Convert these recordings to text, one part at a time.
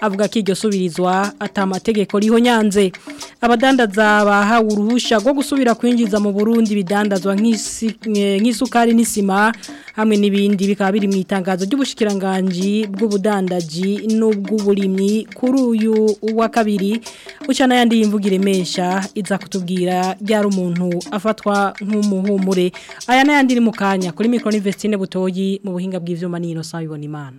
avuga ko iryo subirizwa atamategeko riho nyanze abadandaza bahawe uruhusha rwo gusubira kwinjiza mu Burundi bidandazwa nk'isukari n'isima hamwe n'ibindi bikaba biri mu itangazo ry'ubushikiranganje bw'ubudandaji n'ubw'uburimyi kuri uyu wa kabiri guca n'ayandi y'imvuga iremesha iza kutubwira byari umuntu afatwa nk'umuhumure aya n'ayandi iri mu kuri mikoro n'ivesitine butoyi mu buhinga bw'ibyuma n'ino saha bibona imana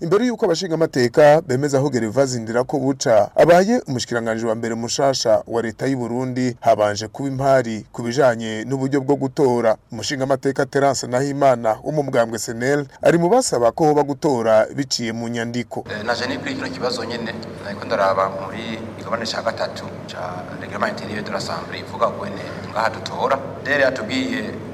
imbere y'uko abashingamateka bemeza aho gereva zindira ko buca abaye umushikiranganji wa mbere mushasha wa leta y’i Burundi habanje kuba impari ku bijanye n'uburyo bwo gutora umushingamateka Terence Nahimana wo mu bwambwe ari mu basaba ko hoba gutora biciye mu nyandiko eh, naje ni kuri kibazo nyene nariko ndaraba muri igabane ca gatatu ca reglement interieur de l'assemblée ivuga ko ngaha dutora dere atubwiye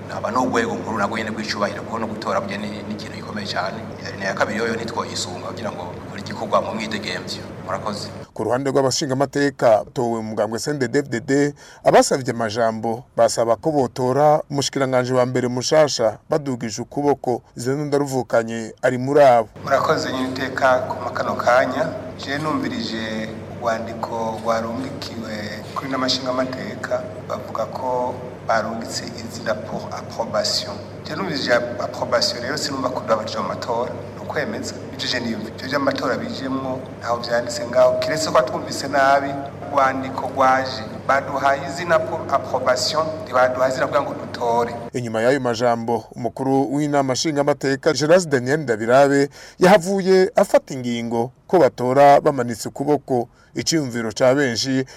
hakaba n'urwego nkuru nabwo nyine rw'icyubahiro kuko no gutora burya ni gikomeye cyane ni iya kabiri yoyo ntitwoyisunga kugira ngo buri gikorwa mu mwidegemvyo murakoze ku ruhande rw'abashingamateka towe mugambwe sende devdede abasabye amajambo basaba ko botora umushikiranganji wa mbere mushasha badugije ukuboko zeno ndaruvukanye ari muri abo murakoze nyine ku makano kanya je numvirije urwandiko rwarungikiwe kuri n'amashingamateka bavuga ko barungitse inzira pour approbation je numvise ijambo approbation rero sinumva ko babaje mu matora ni ukwemeza ibyo niyumva ibyo vy'amatora bijemwo ntaho vyanditse ngaho kiretse ko twumvise nabi urwandiko rwaje baduhaye approbation baduhaye kugira ngo dutore inyuma y'ayo majambo umukuru w'inama nshingamateka Gerard Daniel Ndabirabe yahavuye afata ingingo ko batora bamanitse ukuboko icyumviro cya benshi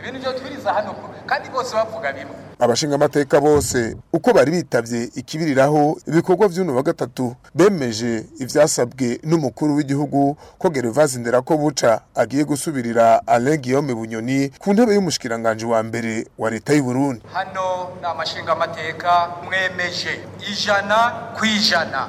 ibintu byo tubiriza hano kandi bose bavuga bimwe abashingamateka bose uko bari bitabye ikibiriraho ibikorwa by'uno wa gatatu bemeje ibyasabwe n'umukuru w'igihugu ko Gervais Nderakobuca agiye gusubirira Alain Guillaume Bunyoni ku ntebe y'umushikiranganje wa mbere wa leta y’i Burundi hano ni amashingamateka mwemeje ijana ku ijana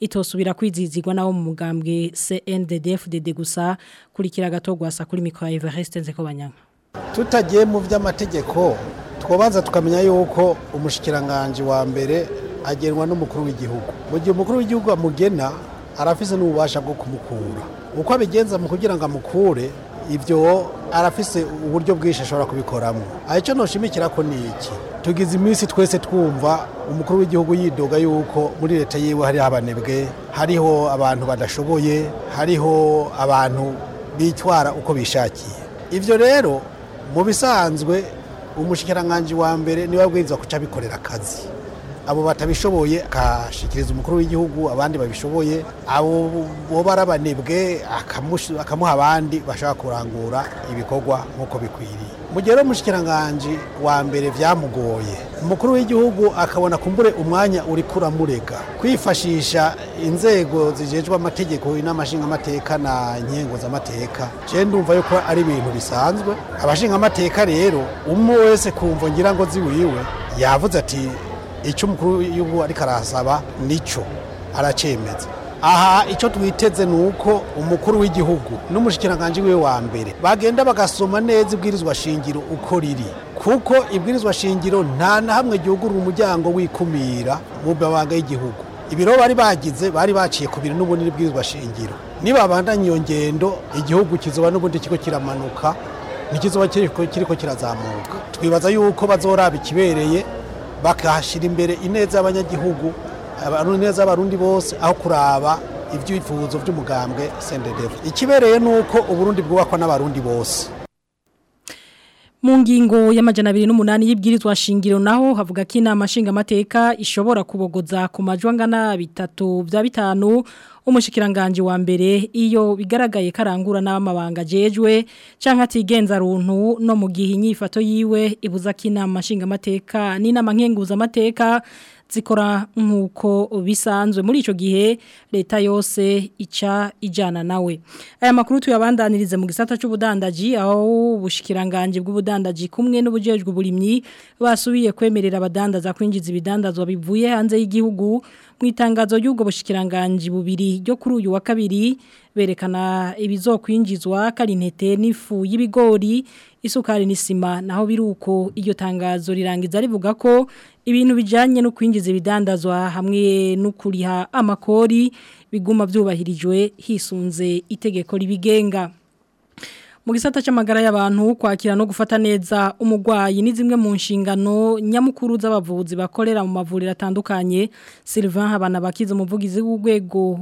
itosubira kwizizigwa nawo mu mugambwe CNDDFDD gusa kurikira agatogwa sa kuri Everest nzeko banyanga tutagiye mu vy'amategeko twobanza tukamenya yuko umushikiranganje wa mbere agenwa n'umukuru w'igihugu mu gihe umukuru w'igihugu Mugena arafise n'ububasha bwo kumukura uko abigenza mu kugira ngo amukure ibyo arafise uburyo bwinshi ashobora kubikoramo icyo ntushimikira ko ni iki tugize iminsi twese twumva umukuru w'igihugu yidoga yuko muri leta yiwe hariho abanebwe hariho abantu badashoboye hariho abantu bitwara uko bishakiye ibyo rero mu bisanzwe umushyikiranganje wa mbere niwe abwiriza guca abikorera akazi abo batabishoboye akashyikiriza umukuru w'igihugu abandi babishoboye abo boba arabanebwe akamuha abandi bashaka kurangura ibikorwa nk'uko bikwiriye mu gihe rero umushyikiranganje wa mbere byamugoye umukuru w'igihugu akabona kumbure umwanya uri kuramurega kwifashisha inzego zijejwe amategeko inama nshingamateka na nkengo z'amateka je ndumva yuko ari ibintu bisanzwe abashingamateka rero umwe wese kumva ngira ngo ziwiwe yavuze ati icyo umukuru w'igihugu ariko arahasaba nicyo aracyemeza aha icyo twiteze ni uko umukuru w'igihugu n'umushikiranganji wiwe wa mbere bagenda bagasoma neza ibwirizwa shingiro uko riri kuko ibwirizwa shingiro nta na hamwe ryugurura umuryango w'ikumira mu mabanga y'igihugu ibiro bari bagize bari baciye ku biro n'ubundi n'ibwirizwa shingiro nibabandanya iyo ngendo igihugu kizuba n'ubundi kigo kiramanuka ntikizuba kiriko kirazamuka twibaza yuko bazoraba ikibereye bakahashyira imbere ineza y'abanyagihugu neza y'abarundi bose aho kuraba ibyifuzo by'umugambwe sendedeva ikibereye ni uko uburundi bwubakwa n'abarundi bose mu ngingo y'amajana abiri n'umunani y'ibwirizwa shingiro naho havuga ko inama nshingamateka ishobora kubogoza ku majwi angana bitatu bya bitanu umushikiranganji wa mbere iyo bigaragaye karangura namabanga jejwe canka atigenza runtu no mu gihe inyifato yiwe ibuza kinama nshingamateka n'inama nkenguza amateka zikora nk'uko bisanzwe muri icyo gihe leta yose ica ijyana nawe aya makuru tuyabandanirize mu gisata cy'ubudandaji aho ubushikiranganje bw'ubudandaji kumwe n'ubujejwe uburimyi basubiye kwemerera abadandaza kwinjiza ibidandazwa bivuye hanze y'igihugu mu itangazo ry'ubwo bushikiranganje bubiri ryo kuri uyu wa kabiri berekana ibizokwinjizwa kari intete n'ifu y'ibigori isukari n'isima naho biruko iryo tangazo rirangiza rivuga ko ibintu bijanye no kwinjiza bidandazwa hamwe no kuriha amakori biguma byubahirijwe hisunze itegeko ribigenga mu gisata cy'amagara y'abantu kwakira no gufata neza umurwayi ni zimwe mu nshingano nyamukuru z'abavuzi bakorera mu mavuriro atandukanye Sylvain Habana bakize umuvugizi w'urwego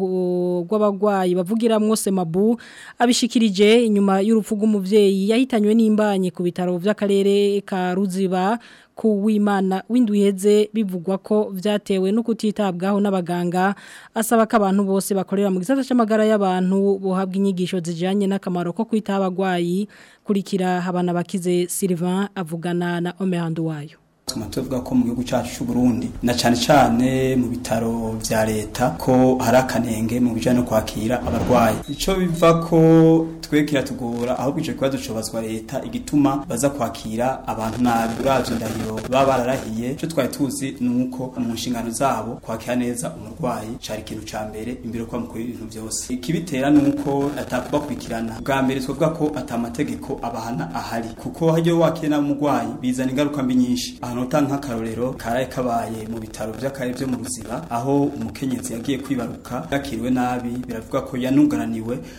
rw'abagwayi bavugiramwo Semabu abishikirije inyuma y'urupfu rw'umuvyeyi yahitanywe n'imbanye ku bitaro by'akarere ka Ruziba ku w'imana w'induheze bivugwa ko byatewe no kutitabwaho n'abaganga asaba ko abantu bose bakorera mu gisata cy'amagara y'abantu buhabwa inyigisho zijyanye n'akamaro ko kwita abagwayi kurikira habana bakize Sylvain avugana na Omer Nduwayo amakuru avuga ko mu gihugu cyacu cy'u Burundi na cyane cyane mu bitaro bya leta ko hari akanenge mu bijyanye no kwakira abarwayi icyo biva ko twe kiratugora ahubwo icyo kibazo cyobazwa leta igituma baza kwakira abantu nabi uravye ndahiro baba bararahiye icyo twari tuzi ni uko mu nshingano zabo kwakira neza umurwayi cyari ikintu cya mbere imbere kwa mukuru ibintu byose ikibitera ni uko atakubakurikirana bwa mbere twavuga ko atamategeko abahana ahari kuko hajyaho wakira n'umurwayi bizana ingaruka mbi nyinshi ahantu akanota nk'akarorero karaye kabaye mu bitaro by'akarere byo mu buzima aho umukenyezi yagiye kwibaruka yakiriwe nabi biravuga ko yanungananiwe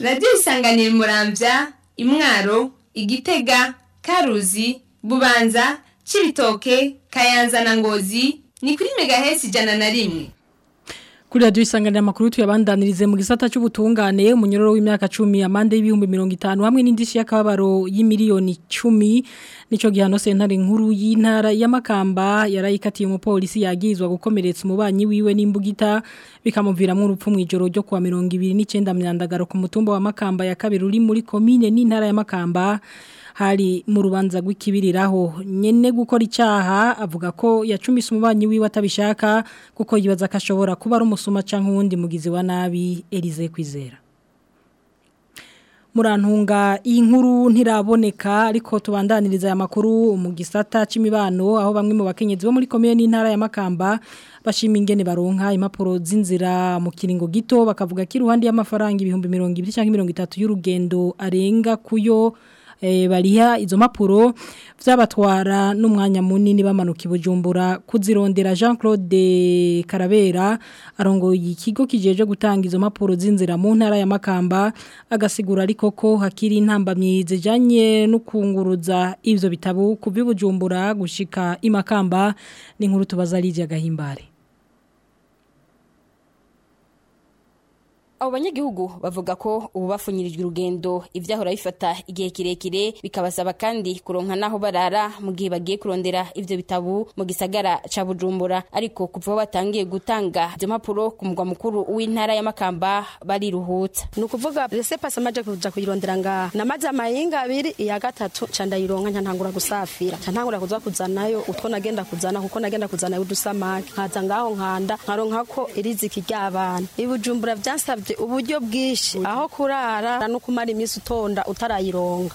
radiyo isanganira murambya imwaro igitega karuzi bubanza cibitoke kayanza na ngozi ni kuri megahesi ijana na rimwe kuri radiyo isanganyamakuru tuyabandanirize mu gisata cy'ubutungane umunyororo w'imyaka cumi amande y'ibihumbi mirongo itanu hamwe n'indishyi y'akababaro y'imiliyoni icumi nicyo gihano sentare nkuru y'intara y'amakamba yarayikatiye umupolisi yagirizwa gukomeretsa umubanyi wiwe n'imbugita bikamuviramo urupfu mu ijoro ryo kuwa mirongo ibiri n'icyenda myandagaro ku mutumba wa makamba ya kabiri uri muri komine n'intara y'amakamba hari mu rubanza rw'ikibiriraho nyene gukora icyaha avuga ko yacumise umubanyi wiwe atabishaka kuko yibaza kashobora kuba ari umusuma canke uwundi mugizi wa nabi Elize kwizera murantunga nkuru ntiraboneka ariko tubandaniriza aya makuru mu gisata c'imibano aho bamwe mu bakenyezi bo muri Komiyo n'intara ya Makamba bashima ingene baronka impapuro z'inzira mu kiringo gito bakavuga ko iruhande y'amafaranga ibihumbi 200 cyangwa itatu y'urugendo arenga kuyo Eh, bariha izo mpapuro byabatwara n'umwanya munini bamanuka bujumbura kuzirondera jean claude karabera arongoye ikigo kijeje gutanga izo mpapuro z'inzira mu ntara ya makamba agasigura ariko ko hakiri intambamyi zijyanye no kunguruza ibyo bitabo kubibujumbura gushika imakamba ni nkuru tubaza ari agahimbare abo banyagihugu bavuga ko ubu bafunyirijwe urugendo ibyahora bifata igihe kirekire bikabasaba kandi kuronka n'aho barara mu gihe bagiye kurondera ibyo bitabo mu gisagara ca bujumbura ariko kuva aho batangiye gutanga izo mpapuro ku mugwa mukuru w'intara ya makamba bariruhutsa ni ukuvuga rese pasi amaje kuja kuyirondera nga namaze amahinga abiri iya gatatu ca ndayironka nca ntangura gusafira nca ntangura kuza kuzanayo utwo nagenda kuzana kuko nagenda kuzana udusamaki nkaza ngaho nkanda nkaronkako iriziki ry'abana ibujumbura byansabye uburyo bwinshi aho kurara no kumara iminsi utonda utarayironga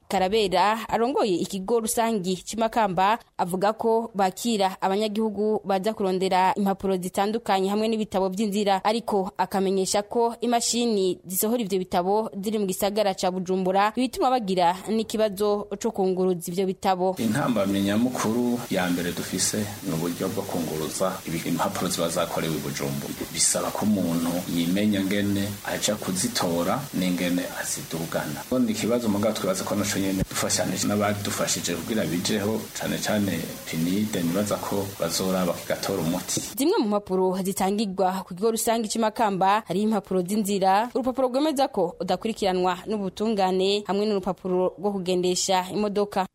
karabera arongoye ikigo rusange cy'imakamba avuga ko bakira abanyagihugu baza kurondera impapuro zitandukanye hamwe n'ibitabo by'inzira ariko akamenyesha ko imashini zisohora ibyo bitabo ziri mu gisagara ca bujumbura bituma bagira n'ikibazo cyo kunguruza ibyo bitabo intambamye nyamukuru ya mbere dufise ni uburyo bwo kunguruza impapuro ziba zakorewe bujumbura bisaba ko umuntu yimenya ngene aja kuzitora n'ingene azidugana ni ikibazo mugabo twibaza ko naco nyene dufashane n'abadufashije kugira bijeho cyane cyane pinide nibaza ko bazoraba kigatora umuti zimwe mu mpapuro zitangirwa ku kigo rusange c'imakamba hari impapuro z'inzira urupapuro rwemeza ko udakurikiranwa n'ubutungane hamwe n'urupapuro rwo kugendesha imodoka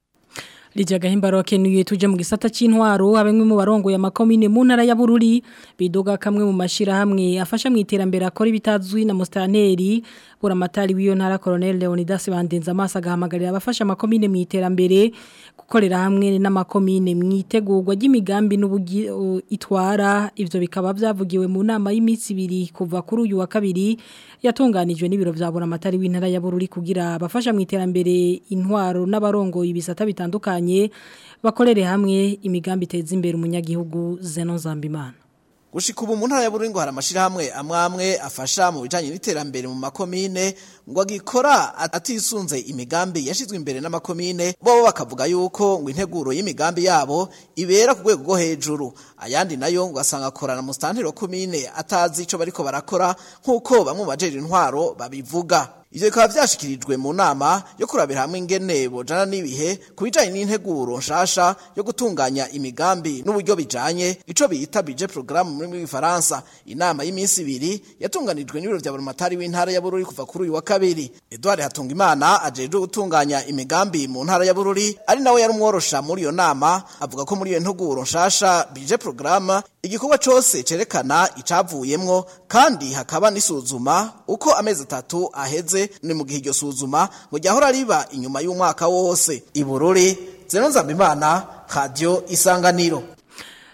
Lijia gahimba roke nuye tuje mu gisata cy'intwaro abamwe mu ya amakomine mu ntara ya Bururi bidoga kamwe mu mashira hamwe afasha mu iterambere akora ibitazwi na mustaneri buramatari w'iyo ntara Colonel Leonidas Bandenza Masa agahamagarira abafasha amakomine mu iterambere gukorera hamwe n'amakomine mwitegurwa ry'imigambi n'ubugi itwara ivyo bikaba byavugiwe mu nama y'imitsi ibiri kuva kuri uyu wa kabiri yatunganijwe n'ibiro vya buramatari w'intara ya Bururi kugira abafasha mu iterambere intwaro n'abarongoye ibisata bitandukanye bakorere hamwe imigambi iteza imbere umunyagihugu Zenon Zambimana gushika ubu mu ntara ya Burundi ngo hari amwamwe afasha mu bijanye n'iterambere mu makomine ngo agikora atisunze imigambi yashizwe imbere n'amakomine bo bakavuga yuko ngo integuro y'imigambi yabo ibera ku rwego rwo hejuru ayandi nayo ngo asanga korana na stantiro komine atazi ico bariko barakora nkuko bamwe mu bajeri intwaro babivuga ibyo bikaba byashyikirijwe mu nama yo kurabira hamwe ingene bojana n'ibihe ku bijyanye n'integuro nshasha yo gutunganya imigambi n'uburyo bijyanye icyo bita bije porogaramu muri rw'ifaransa inama y'iminsi ibiri yatunganijwe n'ibiro bya buramatari w'intara ya bururi kuva kuri uyu wa kabiri eduard hatungimana ajejwe gutunganya imigambi mu ntara ya bururi ari nawe yari umworosha muri iyo nama avuga ko muri iyo nteguro nshasha bije porogaramu igikorwa cyose cyerekana icyavuyemwo kandi hakaba n'isuzuma uko amezi atatu aheze uvuze ni mu gihe iryo suzuma mujya ahora riba inyuma y'umwaka wose iburure zeronzamba imana radiyo isanganiro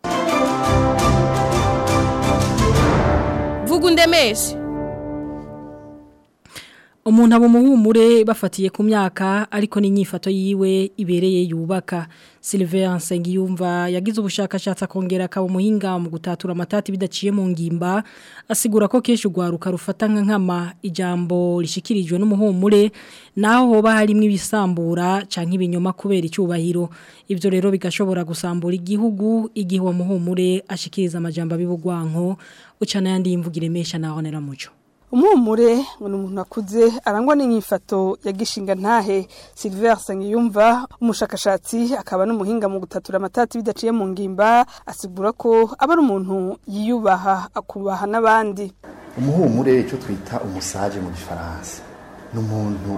Thank é demez. umuntu aba umuhumure bafatiye ku myaka ariko n'inyifato yiwe ibereye yubaka Sylvain Nsengiyumva yagize ubushakashatsi akongera akaba umuhinga mu gutatura amatati bidaciye mu ngimba asigura ko kenshi urwaruka rufata nkama ijambo rishikirijwe n'umuhumure naho hoba harimo ibisambura cyangwa ibinyoma kubera icyubahiro ibyo rero bigashobora gusambura igihugu igihe uwo muhumure ashikiriza amajambo abibugwanko uca n'ayandi yimvugire mesha na honera muco umumure ngo ni umuntu akuze arangwa n'inyifato ya gishinga ntahe Silver Sangiyumva umushakashatsi akaba n'umuhinga mu gutatura amatati bidaciye mu ngimba asigura ko aba ari umuntu yiyubaha akubaha n'abandi umuhumure icyo twita umusaje mu gifaransa ni umuntu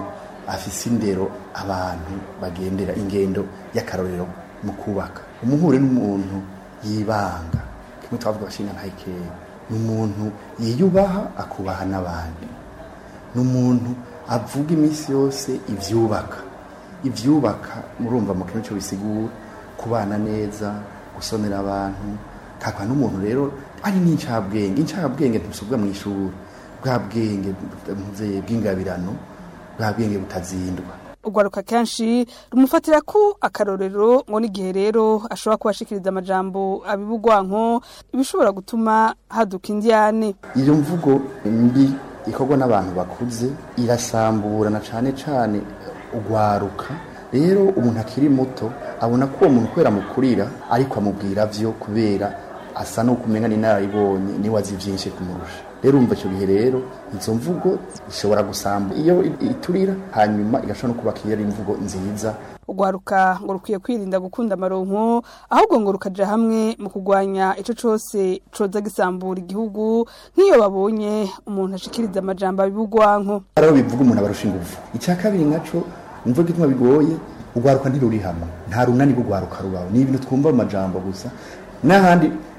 afise indero abantu bagendera ingendo y'akarorero mu kubaka umuhure n'umuntu yibanga kimwe twavuga bashinga ntahe kera ni umuntu yiyubaha akubaha n'abandi ni umuntu avuga iminsi yose ibyubaka ibyubaka murumva mu kintu cyo bisigura kubana neza gusonera abantu kakaba n'umuntu rero ari n'incabwenge incabwenge ntusubwa mu ishuri bwa bwenge bw'ingabirano bwa bwenge butazindwa ugaruka kenshi rumufatira ko akarorero ngo n'igihe rero ashobora kubashikiriza amajambo abibugwanko ibishobora gutuma haduka indiyane iyo mvugo mbi ikorwa n'abantu bakuze irasamburana cyane cyane ugwaruka rero umuntu akiri muto abona ko uwo muntu kubera mukurira ariko amubwira byo kubera asa n'ukumenya n'inararibonye niwe azi byinshi kumurusha rero urumva icyo gihe rero izo mvugo ishobora gusamba iyo iturira hanyuma igashobora no kubaka iyo ari imvugo nziza ugwaruka ngo rukwiye kwirinda gukunda amaronko ahubwo ngo rukajya hamwe mu kurwanya icyo cose coza gisambura igihugu nk'iyo babonye umuntu ashikiriza amajambo abibugwanko araho bivuga umuntu abarushinga ubu icya kabiri nkaco imvuga ituma bigoye ugwaruka ntiruri hamwe nta runani rw'ugwaruka rubaho ni ibintu twumva mu majambo gusa n'ahandi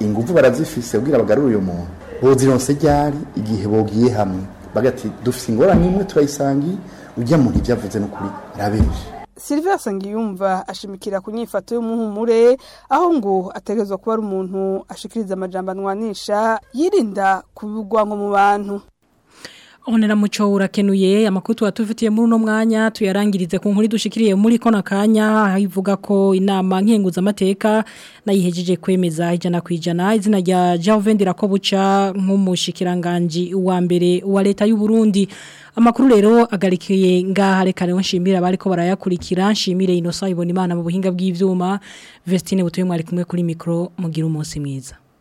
ingufu barazifise ubwira bagarura uyu muntu bozironse ryari igihe bogiye hamwe bagati dufite ingorane imwe turayisangiye ujya muntu ibyo avuze n'ukuri arabenshi Silver yumva ashimikira ku nyifato y'umuhumure aho ngo ategezwa kuba ari umuntu ashikiriza amajambo anwanisha yirinda kubigwa nko mu bantu Honera muco urakenuye amakuru tuba muri uno mwanya tuyarangirize ku nkuru dushikiriye muri kona kanya ivuga ko inama nkenguza amateka nayihejeje kwemeza ijana kwijana izina rya Jacques ko buca nk'umushikiranganje wa mbere wa leta y'u Burundi amakuru rero agarikiye ngaha reka rero nshimira abari ko barayakurikira nshimire Innocent ibona imana mu buhinga bw'ivyuma Vestine butoye mwari kumwe kuri micro mugira umunsi mwiza